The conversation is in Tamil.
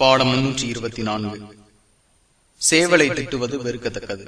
பாடம் முன்னூற்றி இருபத்தி நான்கு. சேவலை திட்டுவது வெறுக்கத்தக்கது.